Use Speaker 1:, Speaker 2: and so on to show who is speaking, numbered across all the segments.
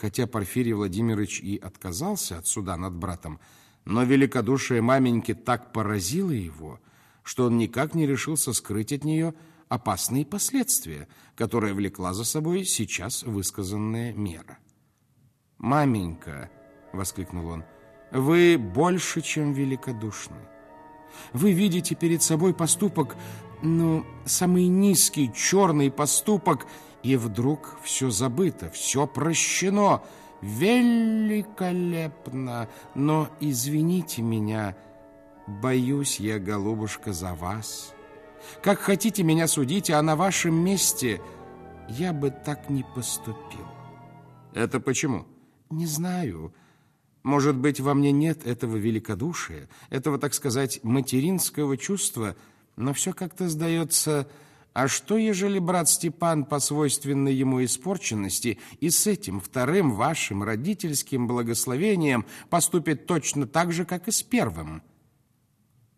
Speaker 1: Хотя Порфирий Владимирович и отказался от суда над братом, но великодушие маменьки так поразило его, что он никак не решился скрыть от нее опасные последствия, которые влекла за собой сейчас высказанная мера. «Маменька!» — воскликнул он. «Вы больше, чем великодушны. Вы видите перед собой поступок, ну, самый низкий, черный поступок, и вдруг все забыто, все прощено. Великолепно! Но извините меня, боюсь я, голубушка, за вас. Как хотите меня судить, а на вашем месте я бы так не поступил. Это почему? Не знаю. Может быть, во мне нет этого великодушия, этого, так сказать, материнского чувства, но все как-то сдается... А что, ежели брат Степан по свойственной ему испорченности и с этим вторым вашим родительским благословением поступит точно так же, как и с первым?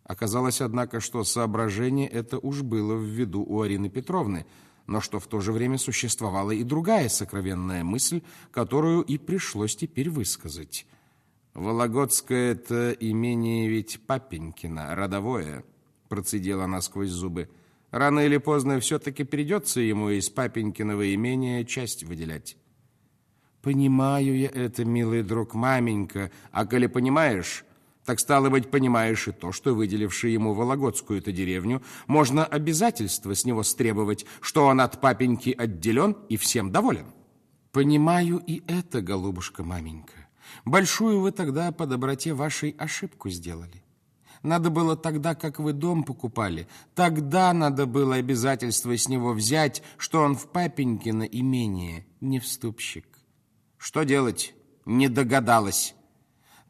Speaker 1: Оказалось, однако, что соображение это уж было в виду у Арины Петровны, но что в то же время существовала и другая сокровенная мысль, которую и пришлось теперь высказать. «Вологодское это имение ведь папенькино, родовое», процедила она сквозь зубы. Рано или поздно все-таки придется ему из папенькиного имения часть выделять. Понимаю я это, милый друг, маменька. А коли понимаешь, так стало быть, понимаешь и то, что выделивший ему Вологодскую-то деревню, можно обязательство с него стребовать, что он от папеньки отделен и всем доволен. Понимаю и это, голубушка маменька. Большую вы тогда по доброте вашей ошибку сделали. Надо было тогда, как вы дом покупали, тогда надо было обязательство с него взять, что он в папенькино имение, не вступщик. Что делать? Не догадалась.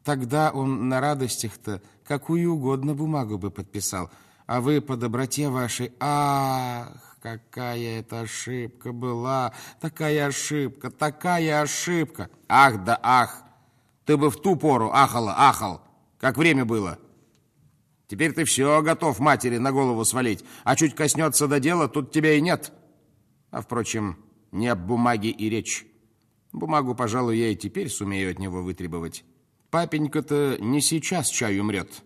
Speaker 1: Тогда он на радостях-то какую угодно бумагу бы подписал, а вы по доброте вашей... Ах, какая это ошибка была! Такая ошибка, такая ошибка! Ах да ах! Ты бы в ту пору ахала, ахал, как время было!» Теперь ты все готов матери на голову свалить, а чуть коснется до дела, тут тебя и нет. А, впрочем, не об бумаге и речь. Бумагу, пожалуй, я и теперь сумею от него вытребовать. Папенька-то не сейчас чай умрет.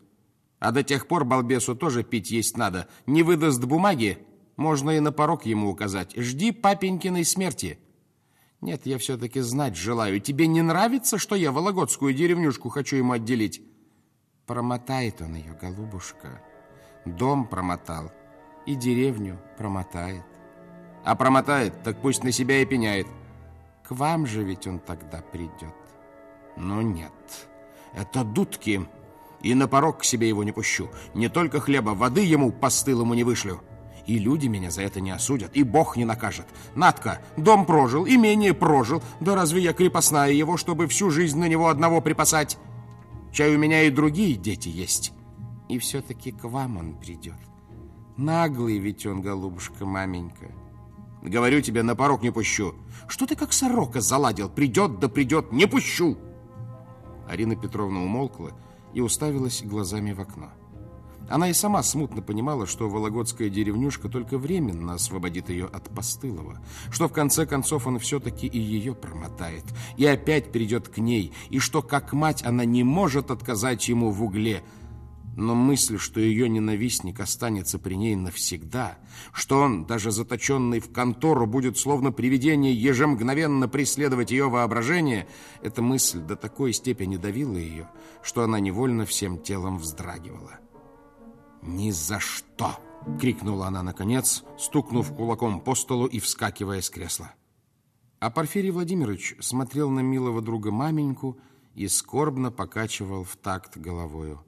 Speaker 1: А до тех пор балбесу тоже пить есть надо. Не выдаст бумаги, можно и на порог ему указать. Жди папенькиной смерти. Нет, я все-таки знать желаю. Тебе не нравится, что я Вологодскую деревнюшку хочу ему отделить? Промотает он ее, голубушка. Дом промотал и деревню промотает. А промотает, так пусть на себя и пеняет. К вам же ведь он тогда придет. Но нет, это дудки. И на порог к себе его не пущу. Не только хлеба, воды ему постылому не вышлю. И люди меня за это не осудят, и Бог не накажет. Надка, дом прожил, имение прожил. Да разве я крепостная его, чтобы всю жизнь на него одного припасать? Чай у меня и другие дети есть. И все-таки к вам он придет. Наглый ведь он, голубушка, маменька. Говорю тебе, на порог не пущу. Что ты как сорока заладил? Придет, да придет, не пущу. Арина Петровна умолкла и уставилась глазами в окно. Она и сама смутно понимала, что Вологодская деревнюшка только временно освободит ее от постылого, что в конце концов он все-таки и ее промотает, и опять придет к ней, и что, как мать, она не может отказать ему в угле. Но мысль, что ее ненавистник останется при ней навсегда, что он, даже заточенный в контору, будет словно привидение ежемгновенно преследовать ее воображение, эта мысль до такой степени давила ее, что она невольно всем телом вздрагивала. «Ни за что!» — крикнула она наконец, стукнув кулаком по столу и вскакивая с кресла. А Порфирий Владимирович смотрел на милого друга маменьку и скорбно покачивал в такт головою.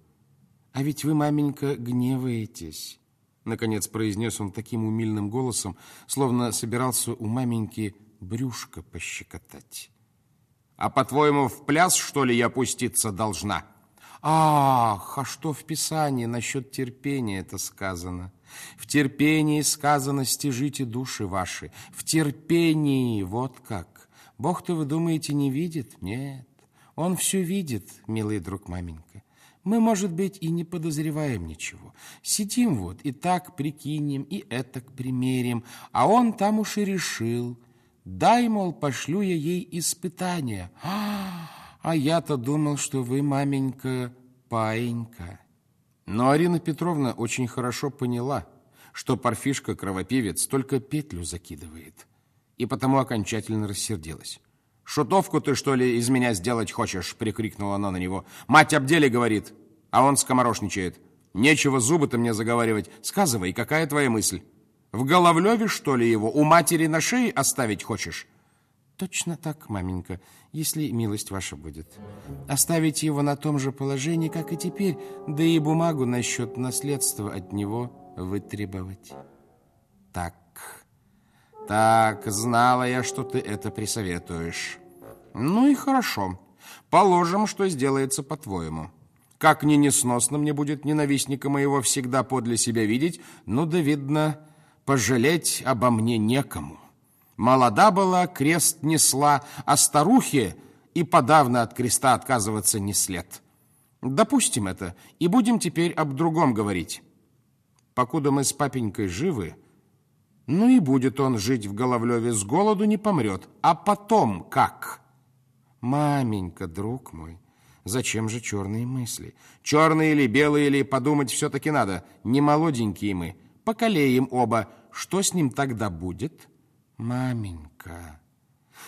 Speaker 1: «А ведь вы, маменька, гневаетесь!» Наконец произнес он таким умильным голосом, словно собирался у маменьки брюшко пощекотать. «А по-твоему, в пляс, что ли, я пуститься должна?» Ах, а что в Писании насчет терпения это сказано? В терпении сказано «стяжите души ваши». В терпении, вот как. Бог-то, вы думаете, не видит? Нет, Он все видит, милый друг маменька. Мы, может быть, и не подозреваем ничего. Сидим вот и так прикинем, и этак примерим, а Он там уж и решил. Дай, мол, пошлю я ей испытание. А, а я-то думал, что вы, маменька, паинька. Но Арина Петровна очень хорошо поняла, что парфишка-кровопивец только петлю закидывает, и потому окончательно рассердилась. «Шутовку ты, что ли, из меня сделать хочешь?» — прикрикнула она на него. «Мать об деле говорит, а он скоморошничает. Нечего зубы-то мне заговаривать. Сказывай, какая твоя мысль? В Головлеве, что ли, его? У матери на шее оставить хочешь?» «Точно так, маменька, если милость ваша будет. Оставить его на том же положении, как и теперь, да и бумагу насчет наследства от него вытребовать». «Так, так, знала я, что ты это присоветуешь. Ну и хорошо. Положим, что сделается по-твоему. Как ни несносно мне будет ненавистника моего всегда подле себя видеть, ну да, видно, пожалеть обо мне некому. Молода была, крест несла, а старухе и подавно от креста отказываться не след. Допустим это, и будем теперь об другом говорить. Покуда мы с папенькой живы, ну и будет он жить в Головлеве с голоду, не помрет. А потом как? Маменька, друг мой, зачем же черные мысли? Черные или белые или подумать все-таки надо. Не молоденькие мы, покалеем оба. Что с ним тогда будет? Маменька,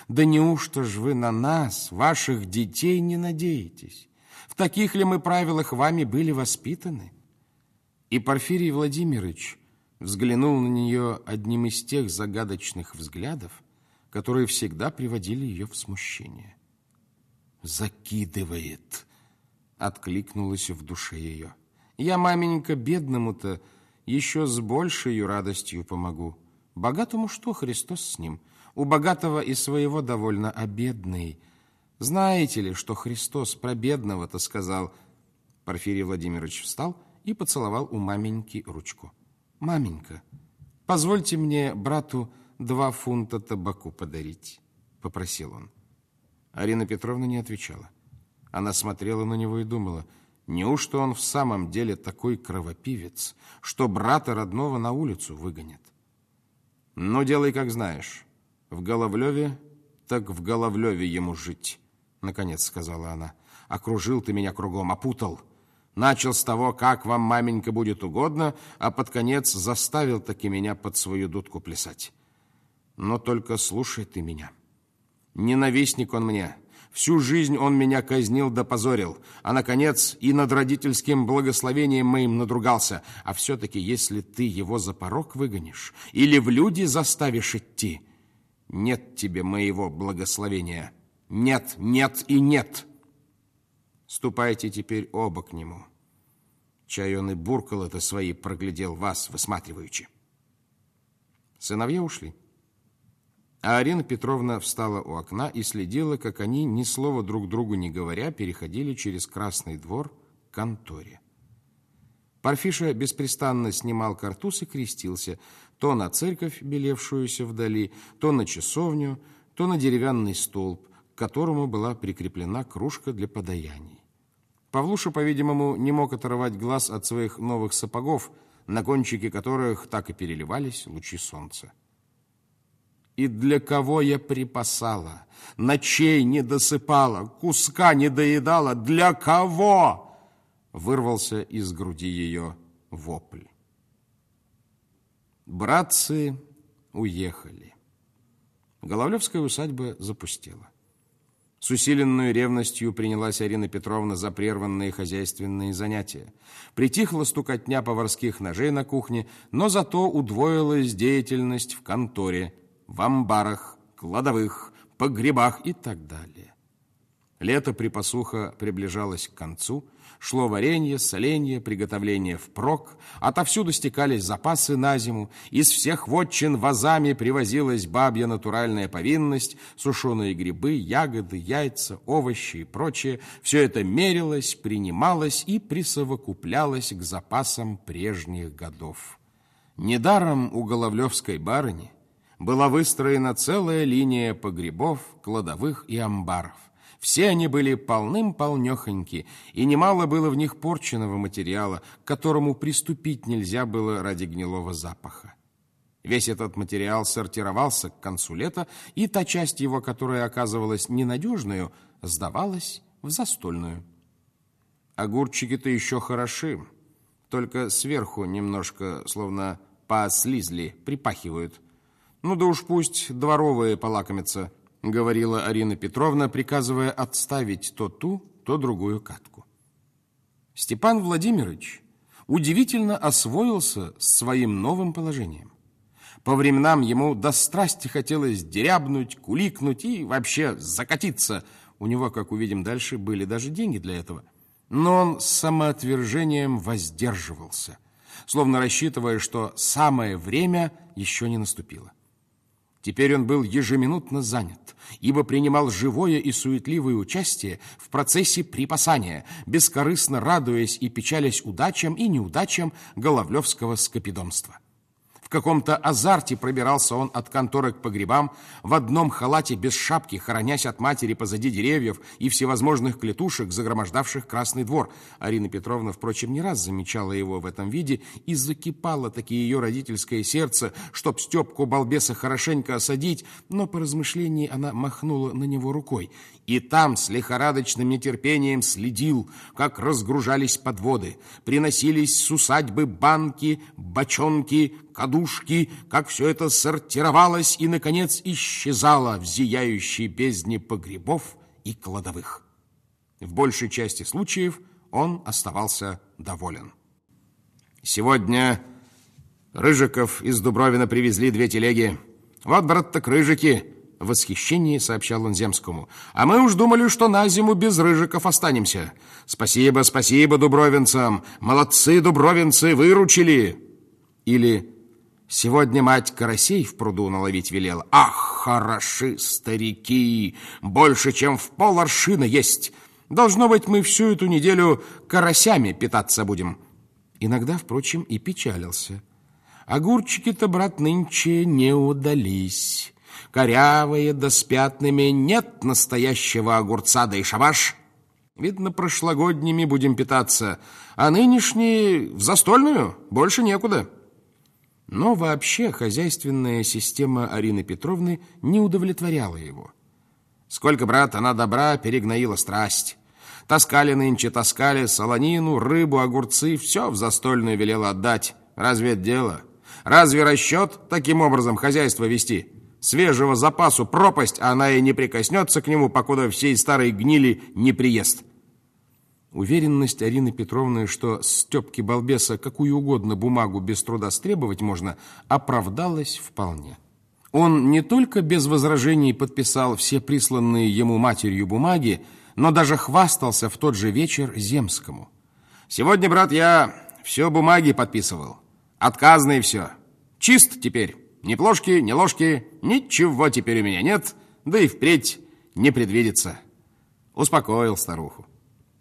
Speaker 1: да неужто ж вы на нас, ваших детей, не надеетесь? В таких ли мы правилах вами были воспитаны? И Порфирий Владимирович взглянул на нее одним из тех загадочных взглядов, которые всегда приводили ее в смущение. «Закидывает!» — откликнулась в душе ее. «Я, маменька, бедному-то еще с большей радостью помогу. Богатому что, Христос с ним? У богатого и своего довольно, а бедный... Знаете ли, что Христос про бедного-то сказал?» Порфирий Владимирович встал и поцеловал у маменьки ручку. «Маменька, позвольте мне брату два фунта табаку подарить», — попросил он. Арина Петровна не отвечала. Она смотрела на него и думала, неужто он в самом деле такой кровопивец, что брата родного на улицу выгонит? «Ну, делай, как знаешь. В Головлеве, так в Головлеве ему жить», — наконец сказала она. «Окружил ты меня кругом, опутал». Начал с того, как вам, маменька, будет угодно, а под конец заставил таки меня под свою дудку плясать. Но только слушай ты меня. Ненавистник он мне. Всю жизнь он меня казнил да позорил, а, наконец, и над родительским благословением моим надругался. А все-таки, если ты его за порог выгонишь или в люди заставишь идти, нет тебе моего благословения. Нет, нет и нет. Ступайте теперь оба к нему. Чай он и буркал это свои, проглядел вас, высматриваючи. Сыновья ушли. А Арина Петровна встала у окна и следила, как они, ни слова друг другу не говоря, переходили через Красный двор к конторе. Парфиша беспрестанно снимал картуз и крестился то на церковь, белевшуюся вдали, то на часовню, то на деревянный столб, к которому была прикреплена кружка для подаяний. Павлуша, по-видимому, не мог оторвать глаз от своих новых сапогов, на кончике которых так и переливались лучи солнца. И для кого я припасала, ночей не досыпала, куска не доедала, для кого? Вырвался из груди ее вопль. Братцы уехали. Головлевская усадьба запустела. С усиленной ревностью принялась Арина Петровна за прерванные хозяйственные занятия. Притихла стукотня поварских ножей на кухне, но зато удвоилась деятельность в конторе, в амбарах, кладовых, погребах и так далее. Лето припасуха приближалось к концу – Шло варенье, соленье, приготовление впрок. Отовсюду стекались запасы на зиму. Из всех вотчин вазами привозилась бабья натуральная повинность, сушеные грибы, ягоды, яйца, овощи и прочее. Все это мерилось, принималось и присовокуплялось к запасам прежних годов. Недаром у Головлевской барыни была выстроена целая линия погребов, кладовых и амбаров. Все они были полным-полнехоньки, и немало было в них порченного материала, к которому приступить нельзя было ради гнилого запаха. Весь этот материал сортировался к концу лета, и та часть его, которая оказывалась ненадежную, сдавалась в застольную. Огурчики-то еще хороши, только сверху немножко, словно по-слизли, припахивают. Ну да уж пусть дворовые полакомятся, говорила Арина Петровна, приказывая отставить то ту, то другую катку. Степан Владимирович удивительно освоился с своим новым положением. По временам ему до страсти хотелось дерябнуть, куликнуть и вообще закатиться. У него, как увидим дальше, были даже деньги для этого. Но он с самоотвержением воздерживался, словно рассчитывая, что самое время еще не наступило. Теперь он был ежеминутно занят, ибо принимал живое и суетливое участие в процессе припасания, бескорыстно радуясь и печалясь удачам и неудачам Головлевского скопидомства. В каком-то азарте пробирался он от конторы к погребам, в одном халате без шапки, хоронясь от матери позади деревьев и всевозможных клетушек, загромождавших Красный двор. Арина Петровна, впрочем, не раз замечала его в этом виде, и закипало таки ее родительское сердце, чтоб Степку балбеса хорошенько осадить, но по размышлении она махнула на него рукой. И там с лихорадочным нетерпением следил, как разгружались подводы, приносились с усадьбы банки, бочонки, кадушки, как все это сортировалось и, наконец, исчезало в зияющей бездне погребов и кладовых. В большей части случаев он оставался доволен. Сегодня Рыжиков из Дубровина привезли две телеги. Вот, брат, так Рыжики, в восхищении сообщал он Земскому. «А мы уж думали, что на зиму без рыжиков останемся. Спасибо, спасибо дубровинцам! Молодцы, дубровинцы, выручили!» Или «Сегодня мать карасей в пруду наловить велела. Ах, хороши старики! Больше, чем в пол аршина есть! Должно быть, мы всю эту неделю карасями питаться будем!» Иногда, впрочем, и печалился. Огурчики-то, брат, нынче не удались корявые да с пятнами, нет настоящего огурца, да и шабаш. Видно, прошлогодними будем питаться, а нынешние в застольную больше некуда. Но вообще хозяйственная система Арины Петровны не удовлетворяла его. Сколько, брат, она добра перегноила страсть. Таскали нынче, таскали солонину, рыбу, огурцы, все в застольную велела отдать. Разве это дело? Разве расчет таким образом хозяйство вести? Свежего запасу пропасть, а она и не прикоснется к нему, покуда всей старой гнили не приест. Уверенность Арины Петровны, что Степки Балбеса какую угодно бумагу без труда стребовать можно, оправдалась вполне. Он не только без возражений подписал все присланные ему матерью бумаги, но даже хвастался в тот же вечер Земскому. «Сегодня, брат, я все бумаги подписывал. Отказные все. Чист теперь». Ни плошки, ни ложки, ничего теперь у меня нет, да и впредь не предвидится. Успокоил старуху.